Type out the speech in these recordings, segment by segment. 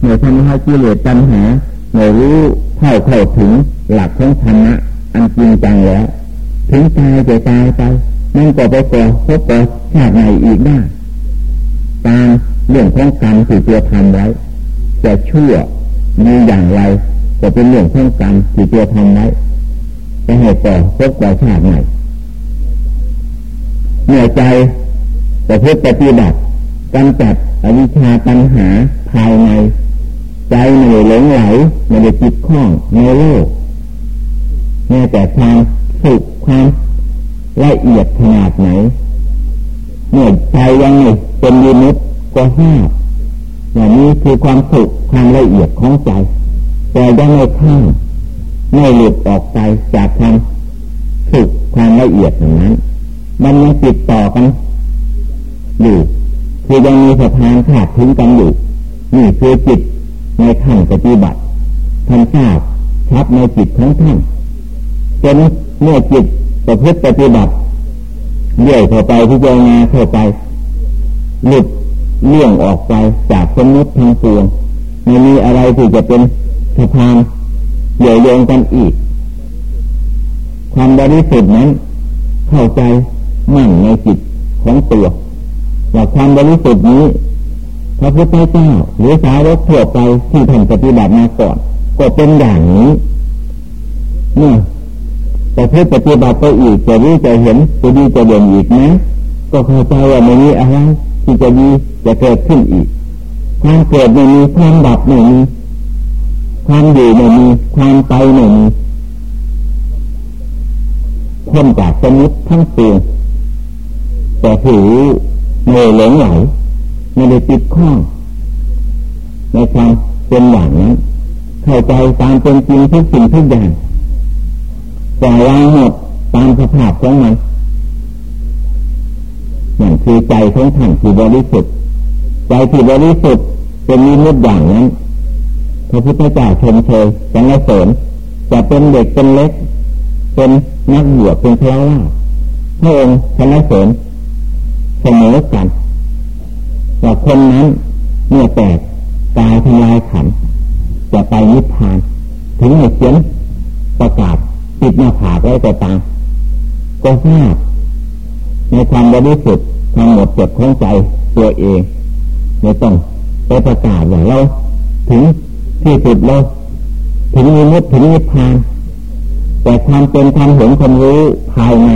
เมื่อทำให้กิเลสตัณหาเมื่อรู้เข้าเข้าถึงหลักของธรรมะอันจริงจังแล้วถึงตายจะตายไปนั่นก็ไปก่อพบก่อชาติใหม่อีกได้ตามเรื่องของกรรมที่ตัวทำไว้จะชั่วมีอย่างไร ก็เป็นเรื่องของกรรมที่ตัวทำไว้จะให้ก่อพบก่อชาติใหม่เหนื่อยใจแต่เพื่อปฏิบัติกำจัดอวิชชาปัญหาภายใน ใจไม่ได้หลงไหลไม่ได้จิตคล้องในโลกแม้แต่ความสุขความละเอียดขนาดไหนเมื่อใจยังไม่เป็นยิมุตก็ทราอย่างนี้คือความสุขความละเอียดของใจ แต่ยังไม่ข้ามไม่หลุดออกไปจากความสุขความละเอียดอย่างนั้น มันยังติดต่อกันอยู่คือยังมีสะพานขาดถึงกันอยู่นี่คือจิต ในขั้นปฏิบัติท่านทราบชัดในจิตของท่านจนเมื่อจิตประพฤติปฏิบัติเลื่อยเข้าไปที่เจงาเข้าไปหลุดเลี่ยงออกไปจากสมมติทางปวงไม่มีอะไรที่จะเป็นสะพานเหยื่อโยงกันอีก ความบริสุทธิ์นั้น เข้าใจมั่นในจิตของตัวว่าความบริสุทธิ์นี้ พระพุทธเจ้าหรือสาวกทั่วไปที่ท่านปฏิบัติมาก่อน ก็เป็นอย่างนี้เนี่ยแต่เพื่อปฏิบัติไปอีกจะรู้จะเห็นจะดีจะเด่นอีกนะก็เข้าใจว่าไม่มีอะไรที่จะดีจะเกิดขึ้นอีกความเกิดไม่มีความดับไม่มีความอยู่ไม่มีความไปไม่มีพ้นจากสมุติทั้งปวงแต่ถือไม่อหลงไหล ไม่ได้ติดข้องในความเป็นอย่างนั้นเข้าใจตามเป็นจริงทุกสิ่งทุกอย่างปล่อยวางหมดตามสภาพของมันนั่นคือใจของท่านที่บริสุทธิ์ใจที่บริสุทธิ์เป็นมีมุดอย่างนั้นพระพุทธเจ้าชมเชยสังเสริญจะเป็นเด็กเป็นเล็ก เป็นนักบวชเป็นพระว่าพระองค์สังเสริญเสมอกัน ว่าคนนั้นเมื่อแตกกายทลายขันจะไปนิพพาน ถึงให้เขียนประกาศปิดหน้าผากไว้แต่ตามก็ทราบในความบริสุทธิ์ความหมดจดของใจตัวเองไม่ต้องไปประกาศอย่างเราถึงที่สุดเราถึงมีมุตถึงนิพพาน แต่ความเป็นความเห็นความรู้ภายใน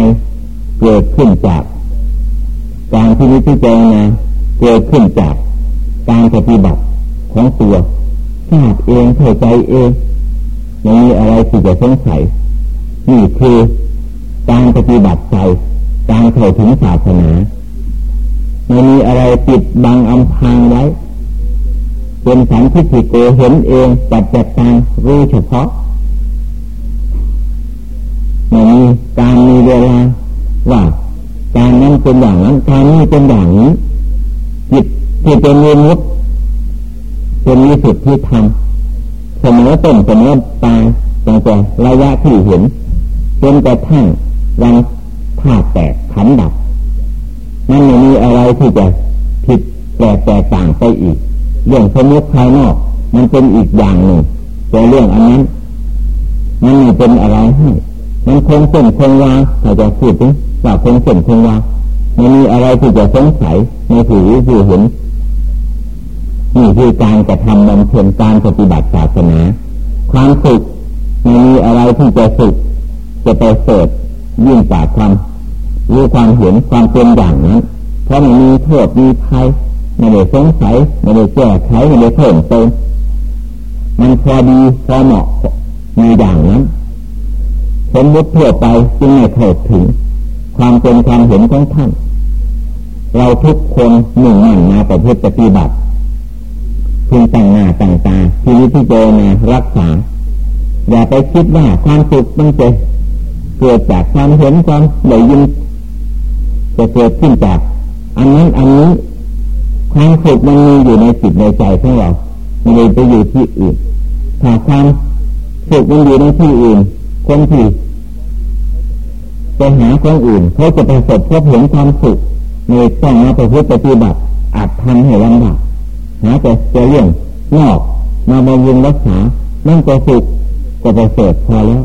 เกิดขึ้นจากการที่นิพพานนะ เกิดขึ้นจากการปฏิบัติของตัวทราบเองเข้าใจเองไม่มีอะไรที่จะสงสัยนี่คือการปฏิบัติใจการเข้าถึงศาสนาไม่มีอะไรปิดบังอำพรางไว้เป็นสันทิฏฐิโกเห็นเองจัดจัดการรู้เฉพาะไม่มีการมีเวลาว่าการนั้นเป็นอย่างนั้นการนี้เป็นอย่างนี้ ที่เป็นมีมุตเป็นมีสุดที่ทำเสมอต้นเสมอตายตั้งแต่ระยะที่เห็นจนกระทั่งวันธาตุแตกขันดับมันไม่มีอะไรที่จะผิดแปลกแตกต่างไปอีก เรื่องสมมติภายนอก มันเป็นอีกอย่างหนึ่งแต่เรื่องอันนั้นมันไม่เป็นอะไรให้มันคงเส้นคงวาถ้าจะพูดถึงว่าคงเส้นคงวาไม่มีอะไรที่จะสงสัยในผู้รู้ผู้เห็น นี่คือการกระทำบำเพ็ญการปฏิบัติศาสนา ความสุขไม่มีอะไรที่จะสุขจะไปเสดยิ่งกว่าความรู้ความเห็นความเป็นอย่างนั้น เพราะมันมีโทษมีภัยไม่ได้สงสัยไม่ได้แก้ไขไม่ได้เพิ่มเติมมันพอดีพอเหมาะมีอย่างนั้นสมมติทั่วไปจึงไม่เข้าถึง ความเป็นความเห็นของท่าน เราทุกคนหนึ่งมั่นมาประพฤติปฏิบัติ พึงตั้งหน้าตั้งตาชีวิตที่เจอมารักษา อย่าไปคิดว่าความสุขมันจะเกิดจากความเห็นความได้ยินจะเกิดขึ้นจาก อันนั้นอันนี้ความสุขมันมีอยู่ในจิตในใจของเราไม่ได้ไปอยู่ที่อื่นถ้าความสุขมันอยู่ในที่อื่น คนที่ไปหาคนอื่นเขาจะไปสบพบเห็นความสุขในต้องมาประพฤติปฏิบัติอาจทำให้ลำบาก หาแต่จะเรื่องนอกมาบำรุงรักษานั่นก็สุขก็ประเสริฐพอแล้ว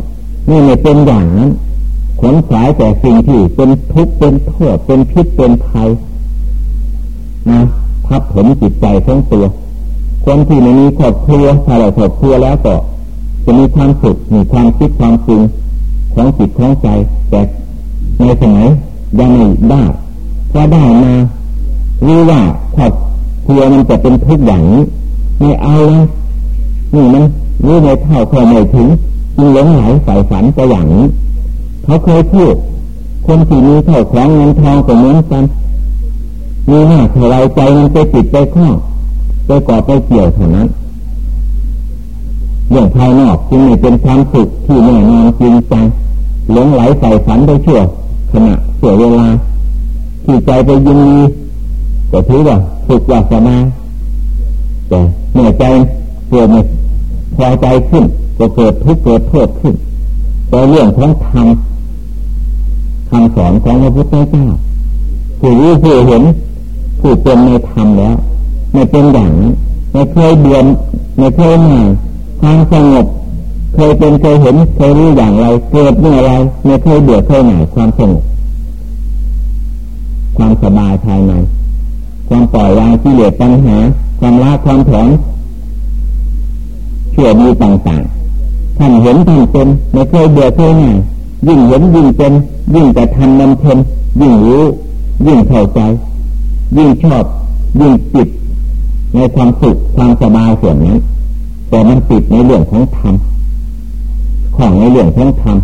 นี่ไม่เป็นอย่างนั้นขนขวายแต่สิ่งที่เป็นทุกข์เป็นโทษเป็นพิษเป็นภัยนะทับถมจิตใจทั้งตัว คนที่ไม่มีครอบครัวถ้าเราครอบครัวแล้วก็จะมีความสุขมีความคิดความปรุงของจิตของใจ แต่ในสมัยยังไม่ได้พอได้มารู้ว่าครอบ ครัวมันจะเป็นทุกอย่างนี้ไม่เอาแล้วนี่มันรู้ในเท่าเขาไม่ถึงจึงหลงไหลใส่ฝันไปอย่างนี้เขาเคยพูดคนที่มีเท่าของเงินทองก็เหมือนกันมีหน้าเท่าไรใจมันไปติดไปข้องไปก่อไปเกี่ยวเท่านั้นเรื่องภายนอกจึงไม่เป็นความสุขที่แน่นอนจริงจังหลงไหลใส่ฝันไปชั่วขณะเสียเวลาที่ใจไปยินดีก็ถือว่า สุขว่าสบาแต่เมื่อใจเกิดไม่พอใจขึ้น ก็เกิดทุกข์เกิดโทษขึ้นแต่เรื่องของธรรมคำสอนของพระพุทธเจ้าผู้รู้ผู้เห็นผู้เป็นในธรรมแล้วไม่เป็นอย่างนั้นไม่เคยเบียนไม่เคยหน่ายความสงบเคยเป็นเคยเห็นเคยรู้อย่างไรเกิดเมื่อไรไม่เคยเบื่อเคยหน่ายความสงบความสบายภายใน ความปล่อยวางที่เหลือปัญหา ความละความถอนเชื่อมีต่างๆท่านเห็นท่านเป็นไม่เคยเบื่อเคยหน่ายยิ่งเห็นยิ่งเป็นยิ่งจะทำนำเพนยิ่งรู้ ยิ่งเข้าใจ ยิ่งชอบ ยิ่งจิตในความสุขความสบายส่วนนี้แต่มันติดในเรื่องของธรรมของในเรื่องของธรรม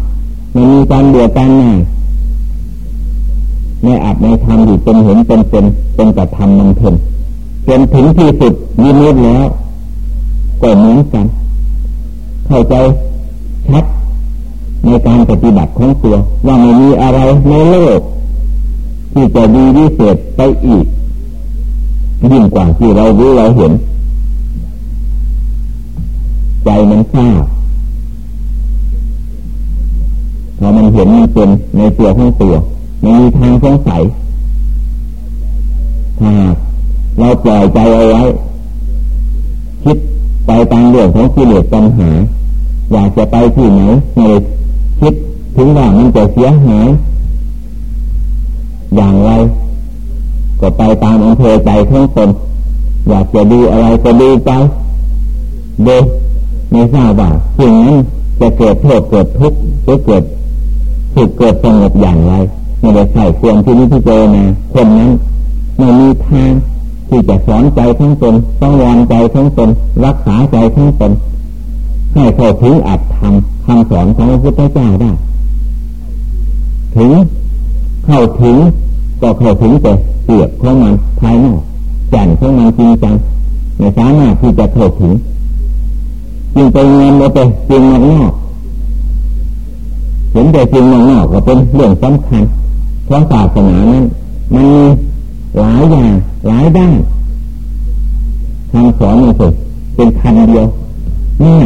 มันมีการเบื่อการหน่าย ในอาจในธรรมอยู่เป็นเห็นเป็นเป็นเป็นกระทำมันเพ่นจนถึงที่สุดยิมุดแล้วก็เหมือนกัน เข้าใจชัดในการปฏิบัติของตัว ว่าไม่มีอะไรในโลก ที่จะดีวิเศษไปอีก ยิ่งกว่าที่เรารู้เราเห็น ใจมันทราบพอมันเห็นมันเป็นในตัวของตัว ม่มีทางสงสัยถ้าเราปล่อยใจเอาไว้ คิดไปตามเรื่องของกิเลสปัญหา อยากจะไปที่ไหนไม่คิดถึงว่ามันจะเสียหายอย่างไร ก็ไปตามอำเภอใจทั้งตนอยากจะดูอะไรก็ดูไปดยไม่ทราบว่าสิ่งนั้นจะเกิดโทษเกิดทุกข์หรือเกิดสุขเกิดสงบอย่างไร ไม่ได้ใส่ควรที่นี้ที่เจอมาคนนั้นไม่มีทางที่จะสอนใจทั้งตนต้องวอนใจทั้งตนรักษาใจทั้งตนให้เข้าถึงอัตธรรมคำสอนของพระพุทธเจ้าได้ ถึงเข้าถึงก็เข้าถึงแต่เปลือกของมันภายนอกแก่นของมันจริงจังไม่สามารถที่จะเข้าถึงจึงไปเงินมาไปจริงนอกเห็นแต่จริงนอกก็เป็นเรื่องสำคัญ เพราะศาสนานั้นมันมีหลายอย่างหลายด้านคำสอนมันสุดเป็นคันเดียวนี่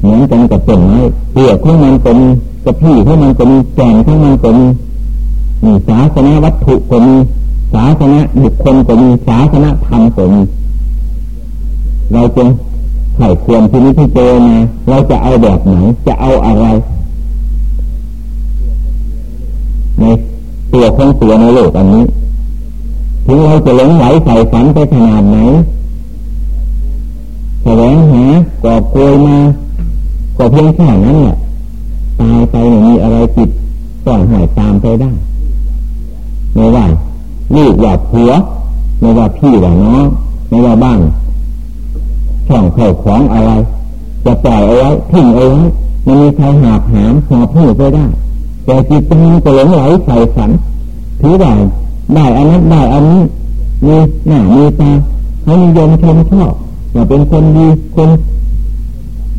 เหมือนกันกับต้นไม้เปลือกของมันก็มีกระพี่ของมันก็มีแกนของมันก็มีมีศาสนาวัตถุก็มีศาสนาบุคคลก็มีศาสนาธรรมก็มีเราจงไข่ควรที่นี้ที่เจอมาเราจะเอาแบบไหนจะเอาอะไร ในตัวของตัวในโลกอันนี้ ถึงเราจะหลงไหลใส่ฝันไปขนาดไหนแสวงหาก่อกวยมาก็เพียงแค่นั้นแหละตายไปไม่มีอะไรติดก่อนหายตามไปได้ไม่ว่าลูกว่าผัวไม่ว่าพี่ว่าน้องไม่ว่าบ้านช่องเข้าของอะไร จะปล่อยเอาไว้ทิ้งเอาไว้มันมีใครหาบหามหอบหิ้วไปได้ แต่จิตใจมันก็หลงไหลใส่ฝันถือได้ได้อันนั้นได้อันนี้มีหน้ามีตาเขานิยมชมชอบว่าเป็นคนดีคน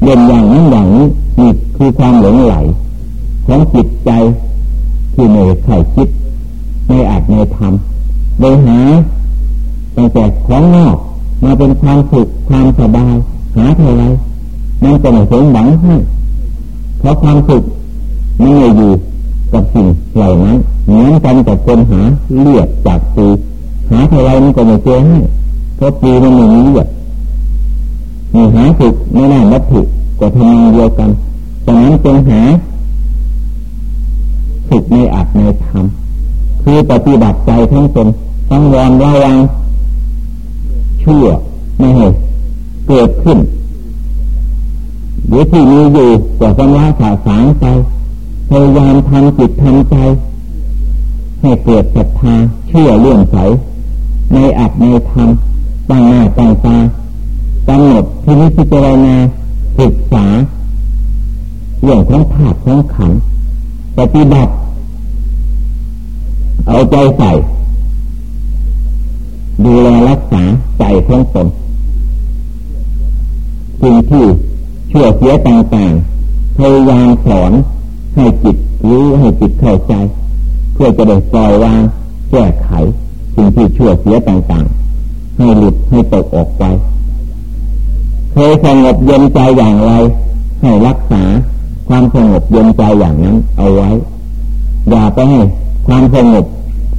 เด่นอย่างนั้นอย่างนี้นี่คือความหลงไหลของจิตใจที่ในไข่คิดในอาจในธรรมโดยหาตั้งแต่ของนอกมาเป็นความสุขความสบายหาเท่าไรมันจะไม่สมหวังให้เพราะความสุขมันไม่อยู่ กับสิ่งเหล่านั้นเหมือนกันกับคนหาเลือดจากตูหาเท่าไรมันก็ไม่เจอให้เพราะปีมันไม่มีเลือดมีหาสุขไม่น่าวัตถุก็ทำงานเดียวกันดังนั้นจงหาสุขในอัตในธรรมคือปฏิบัติใจทั้งตนต้องวอนระวังชั่วไม่ให้เกิดขึ้นหรือที่มีอยู่ก็สำลักขาสางใจ พยายามทำจิตทำใจ ให้เกิดศรัทธาเชื่อเรื่องใสในอัตในธรรมตั้งหน้าตั้งตากำหนดที่นิพพานาศึกษาเรื่องของธาตุของขันปฏิบัติเอาใจใส่ ดูแลรักษาใจของตนสิ่งที่ชั่วเสียต่างๆพยายามสอน ให้จิตรู้ให้จิตเข้าใจ เพื่อจะได้ปล่อยวางแก้ไขสิ่งที่ชั่วเสียต่างๆ ให้หลุดให้ตกออกไปเคยสงบเย็นใจอย่างไร ให้รักษาความสงบเย็นใจอย่างนั้น เอาไว้ อย่าไปให้ความสงบ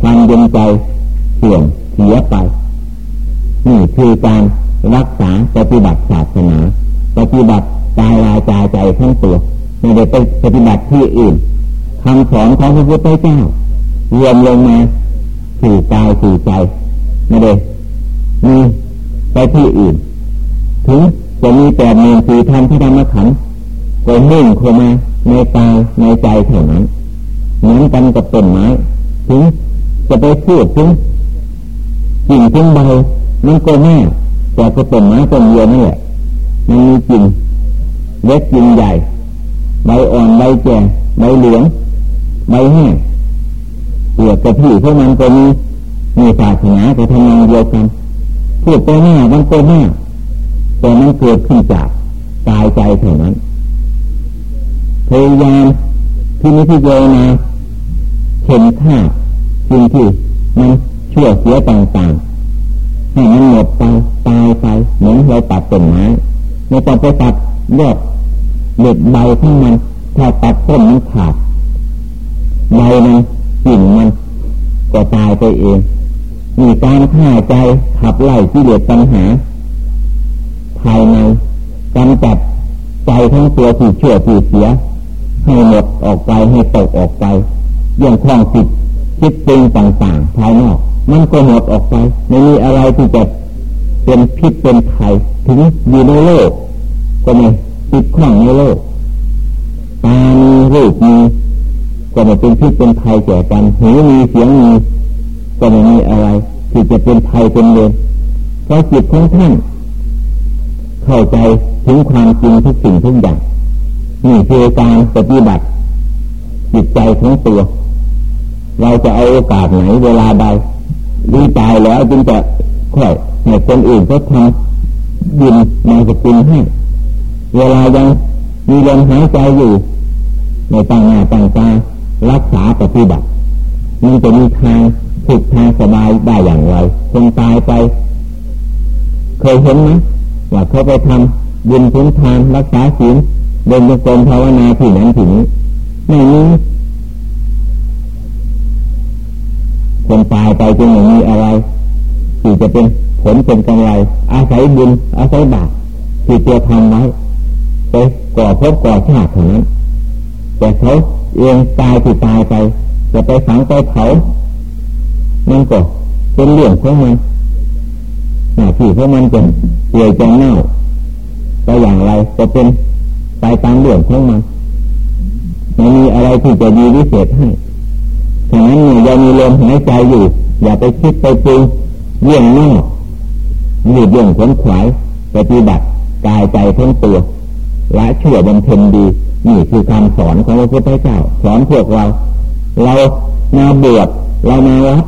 ความเย็นใจเสื่อมเสียไป นี่คือการรักษาปฏิบัติศาสนา ปฏิบัติกายวาจาใจทั้งตัว ไม่ได้ไปปฏิบัติที่อื่นคำสอนของพระพุทธเจ้ารวมลงมาสู่กายสู่ใจไม่ได้มีไปที่อื่น ถึงจะมีแต่เมืองสี่ธรรมที่ธรรมขันก็มุ่งเข้ามาในกายในใจเท่านั้นเหมือนกันกับต้นไม้ถึงจะไปพูดถึงกิ่งถึงใบมันก็แน่แต่ก็ต้นไม้ต้นเดียวนี่แหละมันมีกิ่งเล็กกิ่งใหญ่ ใบอ่อนใบแก่ใบเหลืองใบแห้งเปลือกกระพี่พวกมันก็มีมีศาสนาแต่ทำงานเดียวกันพูดไปหน้ามันก็หน้าแต่มันเกิดขึ้นจากกายใจเท่านั้นพยายามที่นี้ที่เจนาเห็นค่าสิ่งที่มันชั่วเสียต่างๆให้มันหมดไปตายไปเหมือนเราตัดต้นไม้ไม่ต้องไปตัดยอด เหล็กใบทั้งมันถ้าตัดต้นมันขาดใบมันกิ่งมันก็ตายไปเองมีการฆ่าใจขับไล่ที่เหลือปัญหา ภายในกำจัดใจทั้งตัวที่ชั่วที่เสีย ให้หมดออกไปให้ตกออกไปเรื่องคล้องจิตคิดปรุงต่างๆ ภายนอก มันก็หมดออกไปไม่มีอะไรที่จะเป็นพิษเป็นภัยถึงอยู่ในโลกก็ไม่ ติดข้องในโลกตามีรูปมีก็ไม่เป็นพิษเป็นภัยแก่กันหูมีเสียงมีก็ไม่มีอะไรที่จะเป็นภัยเป็นเวรเพราะจิตของท่านเข้าใจถึงความจริงทุกสิ่งทุกอย่างนี่คือการปฏิบัติจิตใจของตัว เราจะเอาโอกาสไหนเวลาใดดีตายแล้วจึงจะค่อยให้คนอื่นเขาทำยินมาสกุลให้ เวลายังมีลมหายใจอยู่ในตั้งหน้าตั้งตารักษาปฏิบัติมันจะมีทางสุขทางสบายได้อย่างไรคนตายไป เคยเห็นไหมว่าเขาไปทำบุญทุนทานรักษาศีลเดินจงกรมภาวนาที่นั้นที่นี้ไม่มีคนตายไปจึงไม่มีอะไรที่จะเป็นผลเป็นกำไรอาศัยบุญอาศัยบาปที่เตัวทำไว้ ไปก่อพบก่อชาติเท่านั้นแต่เขาเองตายที่ตายไปจะไปฝังไปเผามันก็เป็นเรื่องของมันหน้าที่ของมันจะเปื่อยจะเน่าไปอย่างไรจะเป็นไปตามเรื่องของมันไม่มีอะไรที่จะดีวิเศษให้ฉะนั้นเนี่ยยังมีลมหายใจอยู่ อย่าไปคิดไปปรุงเรื่องนอกยืดเรื่องขนขวายปฏิบัติกายใจทั้งตัว ละชั่วบำเพ็ญดีนี่คือคำสอนของพระพุทธเจ้า สอนพวกเรา เรามาบวชเรามาวัด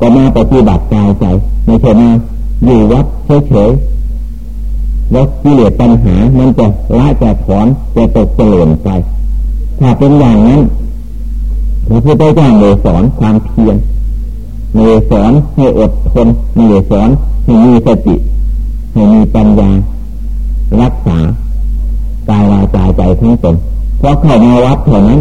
ก็มาปฏิบัติกายใจไม่ใช่มาอยู่วัดเฉยๆแล้วกิเลสปัญหามันจะละจะถอนจะตกเลื่อนไป ถ้าเป็นอย่างนั้นพระพุทธเจ้าเลยสอนความเพียรเลยสอนให้อดทนเลยสอนให้มีสติให้มีปัญญารักษา กายวาจาใจทั้งตนเพราะเข้ามาวัดเท่านั้น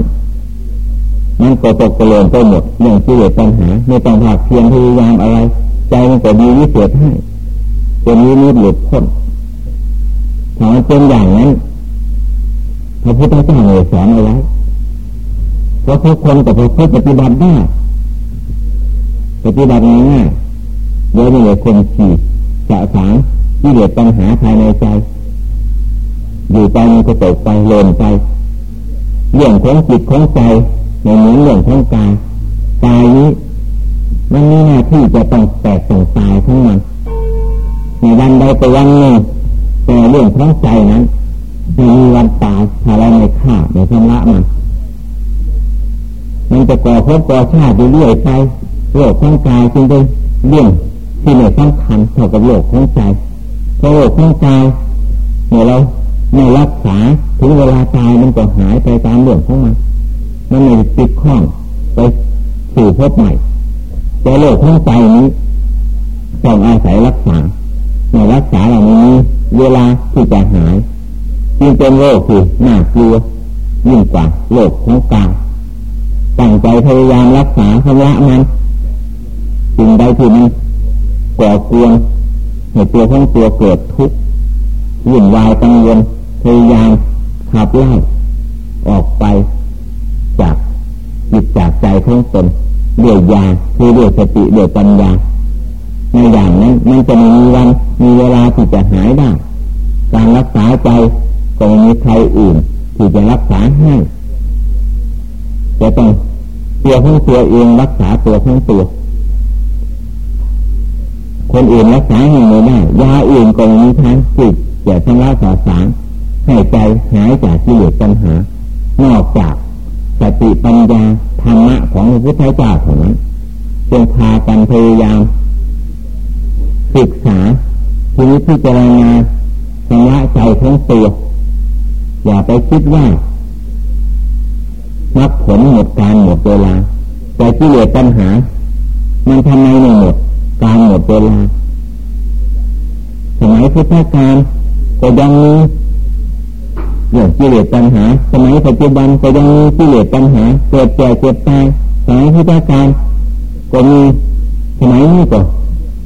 มันก็ตกเกลื่อนไปหมดเรื่องที่เหลือปัญหาไม่ต้องผักเพียงพยายามอะไร ใจมันก็ดีวิเศษให้เป็นนิมิตหลุดพ้นถ้ามันเป็นอย่างนั้นพระพุทธเจ้าเลยสอนเอาไว้เพราะทุกคนกับพระพุทธปฏิบัติได้ปฏิบัติง่ายๆโดยไม่เลยคนขี่สะสางที่เดือปัญหาภายในใจ อยู่ไปมันก็ตกไปโลนไปเรื่องของจิตของใจในเหมือนเรื่องของกายกายนี้มันมีหน้าที่จะต้องแตกต้องตายทั้งมันในวันใดไปวันหนึ่งแต่เรื่องของใจนั้นม่มีวันตายถ้าเราไม่ฆ่าไม่ชำระมันมันจะก่อภพก่อชาติเรื่อยไปโลกของกายจึงเป็นเรื่องที่ไม่สำคัญเท่ากับโลกของใจเพราะโลกของกายเมื่อเรา ไม่รักษาถึงเวลาตายมันก็หายไปตามเรื่องของมันมันไม่ติดข้องไปสู่ภพใหม่แต่โลกของใจนี้ต้องอาศัยรักษาในรักษาเหล่านี้เวลาที่จะหายจึงเป็นโรคที่น่ากลัวยิ่งกว่าโรคของกายตั้งใจพยายามรักษาชำระมันสิ่งใดที่มันก่อกวนให้ตัวของตัวเกิดทุกข์วุ่นวายกังวล พยายามขับไล่ออกไปจากจิตจากใจของตนเรื่อยยาคือเรื่อยสติเรื่อยปัญญาในอย่างนั้นมันจะมีวันมีเวลาที่จะหายได้การรักษาใจก็มีใครอื่นที่จะรักษาให้จะต้องตัวของตัวเองรักษาตัวของตัว คนอื่นรักษาไม่ได้ยาอื่นก็มีทางจิตจะชำระสาสาร ให้ใจหายจากที่เลือปัญหา นอกจากสติปัญญาธรรมะของพระพุทธเจ้าเท่านั้นจงพากันพยายามศึกษาทีนี้พิจารณาชำระใจทั้งตัว อย่าไปคิดว่ามักผลหมดการหมดเวลา แต่ที่เลือปัญหา มันทำไมไม่หมดการหมดเวลาสมัยพุทธกาลก็ยังมี เรื่องกิเลสปัญหา สมัยปัจจุบันก็ยังมีกิเลสปัญหา เกิดแก่เกิดตายสมัยพุทธกาก็มีสมัยนี้ก็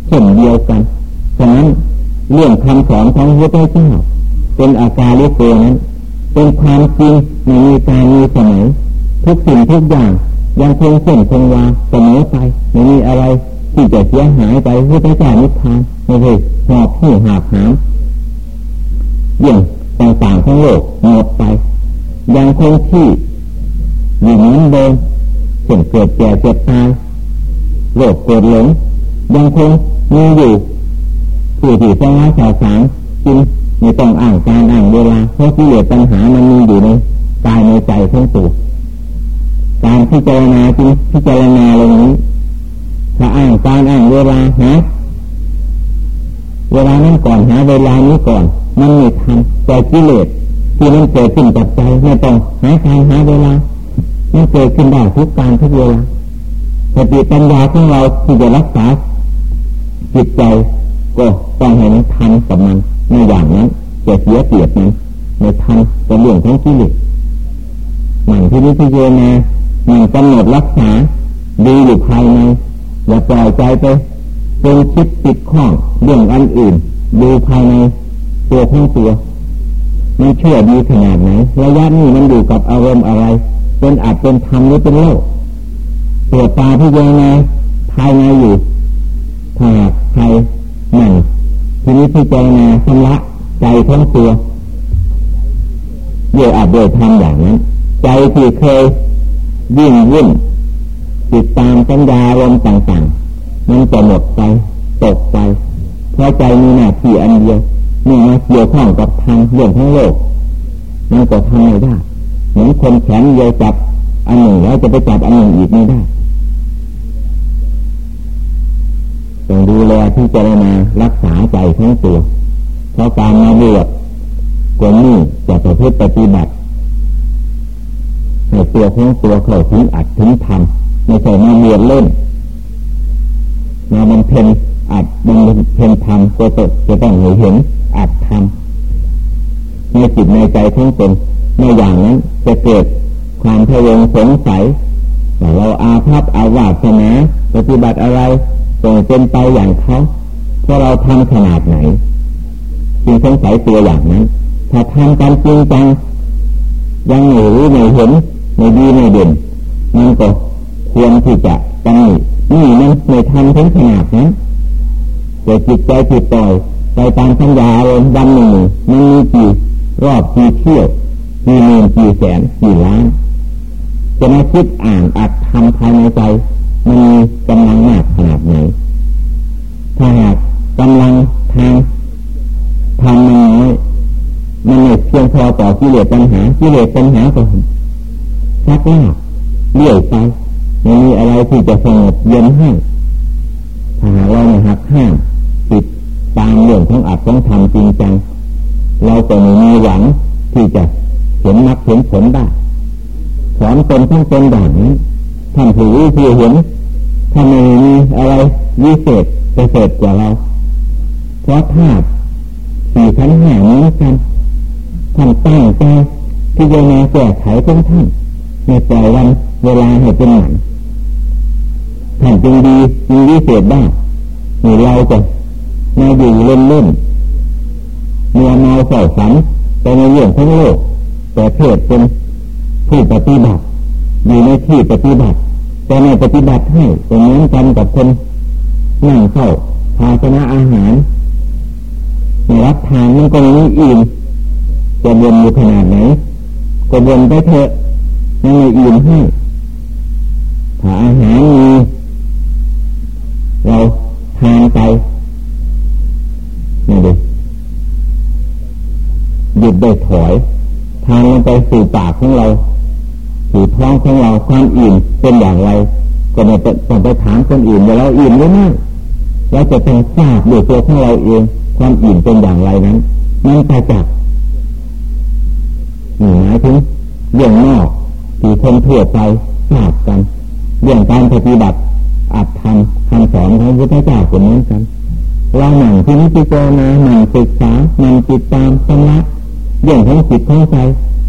เช่นเดียวกันฉะนั้นเรื่องคำสอนของพระเจ้าเป็นอาการลิโกนั้นเป็นความจริงในมีการมีสมัยทุกสิ่งทุกอย่างยังคงเส้นคงวาเสมอไปไม่มีอะไรที่จะเสียหายไปพระเจ้านิพพานไม่ใช่หอบผู้หาบหามเรื่อง ต่างๆทั้งโลกหมดไป ยังคงที่อยู่เหมือนเดิมเช่นเกิดแก่เจ็บตายโรคเกิดหลงยังคงมีอยู่ผู้ที่สร้างสาสารจริงไม่ต้องอ่างการอ่างเวลาเพราะที่เหลือปัญหามันมีอยู่ในกายในใจทั้งตัวการพิจารณาจริงพิจารณาลงนี้ถ้าอ่างการอ่างเวลาหาเวลานั้นก่อนหาเวลานี้ก่อน มันไม่ทันแต่กิเลสที่มันเกิดขึ้นกับใจไม่ต้องหาการหาเวลามันเกิดขึ้นได้ทุกการทุกเวลาสติปัญญาของเราที่จะรักษาจิตใจก็ต้องให้มันทันกับมันในอย่างนั้นจะเสียเปรียบมันในทันกับเรื่องของกิเลสหนังที่นี้ที่เจนาหนังกำหนดรักษาดีอยู่ภายในอย่าปล่อยใจไปเป็นคิดติดข้องเรื่องอันอื่นดูภายใน ตัวของตัวมันเชื่อดีขนาดไหนระยะนี้มันอยู่กับอารมณ์อะไร เป็นอาจเป็นธรรมหรือเป็นโลกตัวตาที่เจนาภายในอยู่ถ้าใครหนั่งทีนี้พิจารณาชำระใจทั้งตัวเยอะอาจโดยทำอย่างนั้น ใจที่เคยยิ่งวุ่นติดตามสัญญาลมต่างๆ มันจะหมดไปตกไปเพราะใจมีหน้าที่อันเดียว นี่มาเกี่ยวข้องกับทางเรื่องทั้งโลก มันก็ทำไม่ได้เหมือนคนแขนเดียวจับอันหนึ่งแล้วจะไปจับอันหนึ่งอีกไม่ได้ต้องดูแลที่จรณารักษาใจทั้งตัวเพราะการมาบวชกวนี้จะประพฤติปฏิบัติในตัวของตัวเขาถึงอัดถึงทำไม่ใช่มาเรียนเล่นมามันเพนอัดมันเพนทำก็ตจะต้องเห็น อัดทำในจิตในใจทั้งตนในอย่างนั้นจะเกิดความพยงสงสัยแต่เราอาภัพอาวาสนาปฏิบัติอะไรก็เป็นไปอย่างเขาพว่าเราทำขนาดไหนจึงสงสัยตัวอย่างนั้น ถ้าทำกันจริงจังยังไม่รู้ไม่เห็นไม่ดีไม่เด่นมันก็ควรที่จะตำหนินี่มันไม่ทำถึงขนาดนั้นแต่จิตใจผิดต่อ ไปตามสัญญาเลยวันหนึ่งมันมีกี่รอบกี่เที่ยวมีหมื่นกี่แสนกี่ล้านจะมาคิดอ่านอัดทำภายในใจมันมีกำลังมากขนาดไหนถ้าหากกำลังทางทำมันน้อยมันไม่เพียงพอต่อกิเลสปัญหากิเลสปัญหาก็ชักลากเลี่ยไปไม่มีอะไรที่จะสงบเย็นให้ถ้าเราไม่หักห้ามติดตาม เรื่องของอัดของทำจริงจังเราก็ไม่มีหวังที่จะเห็นนักเห็นผลได้สอนตนทั้งตนอย่างนี้ท่านผู้ที่เห็นถ้าไม่มีอะไรวิเศษประเสริฐกว่าเรา เพราะธาตุสี่ขันห้านี้กันท่านตั้งใจที่จะมาแก้ไขของท่านในปล่วันเวลาให้เป็นหมันท่านจึงดีมีวิเศษได้นี่เราจะ มาอยู่เล่นเล่นมัวเมาเศร้าสันไปในเรื่องทั้งโลก แต่เพศเป็นผู้ปฏิบัติอยู่ในที่ปฏิบัติ แต่ในปฏิบัติให้เป็นเหมือนกันกับคนนั่งเข้าภาชนะอาหารในรับทานมันก็มีอิ่มจะวนอยู่ขนาดไหนก็วนไปเถอะไม่อิ่มให้ถ้าอาหารมีเราทานไป นี่ดิหยุดได้ถอยทานลงไปสู่ปากของเราสู่ท้องของเราความอิ่มเป็นอย่างไร ก็ไม่ต้องไปถามคนอื่นว่าเราอิ่มหรือไม่เราจะต้องทราบด้วยตัวของเราเอง ความอิ่มเป็นอย่างไรนั้นนั่นปจักษ์หมายถึงเรื่องนอกที่คนทั่วไปทราบกันเรื่องการปฏิบัติอัดทำคำสอนของพระเจ้าคนนั้นกัน เราหนังที่นิพพานาหนังศึกษาหนังจิตตามชำระเรื่องของจิตของใจ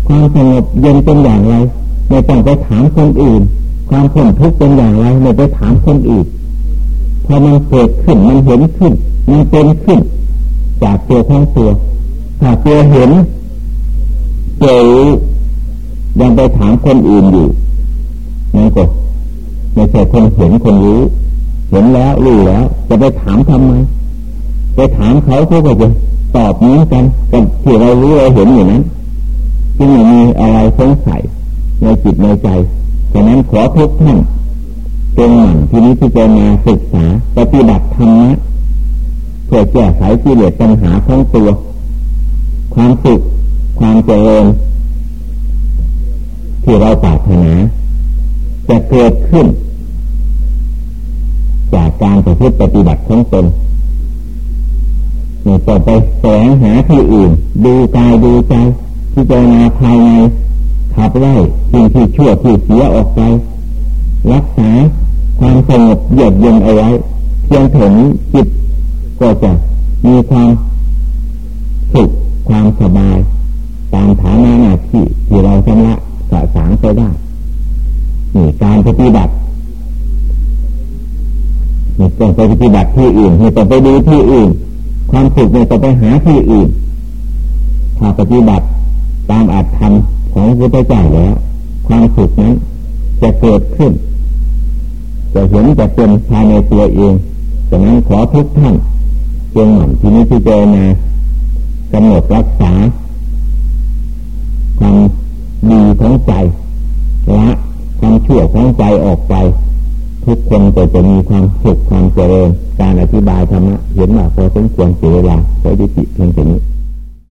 ความสงบเย็นเป็นอย่างไรไม่ต้องไปถามคนอื่น ความพ้นทุกข์เป็นอย่างไรไม่ไปถามคนอื่นพอมันเกิดขึ้นมันเห็นขึ้น มันเป็นขึ้น จากตัวทั้งตัวถ้าตัวเห็นเจอยังไปถามคนอื่นอยู่นั่นก็ไม่ใช่คนเห็นคนรู้ เห็นแล้วรู้แล้ว จะไปถามทำไม ไปถามเขาเขาก็จะตอบนี้กันกับที่เรารู้เราเห็นอยู่นั้นจึงไม่มีอะไรสงสัยในจิตในใจฉะนั้นขอทุกท่านเป็นหมั่นที่นี้ที่จะมาศึกษาปฏิบัติธรรมะเพื่อแก้ไขกิเลสปัญหาของตัว ความสุขความเจริญที่เราปรารถนาจะเกิดขึ้น จากการประพฤติปฏิบัติของตน ไม่ต้อไปแสวงหาที่อื่น ดูกายดูใจที่เจนาภายในขับไล่สิ่งที่ชั่วที่เสียออกไป รักษาความสงบเยือกเย็นเอาไว้ เพียงถึงจิตก็จะมีความสุขความสบาย ตามฐานะหน้าที่ที่เราชำระสะสางไปได้นี่การปฏิบัติไม่ต้องไปปฏิบัติที่อื่นไม่ต้องไปดูที่อื่น ความสุขไม่ต้องไปหาที่อื่น ถ้าปฏิบัติตามอัตธรรมของพระพุทธเจ้าแล้ว ความสุขนั้นจะเกิดขึ้น จะเห็นจะเป็นภายในตัวเองดังนั้นขอทุกท่านจงหมั่นที่นี้ที่เจนากำหนดรักษาความดีของใจละความชั่วของใจออกไป ทุกคนก็จะมีความสุขความเจริญการอธิบายธรรมะเห็นว่าพอสมควรเสียเวลาขอยุติเพียงแค่นี้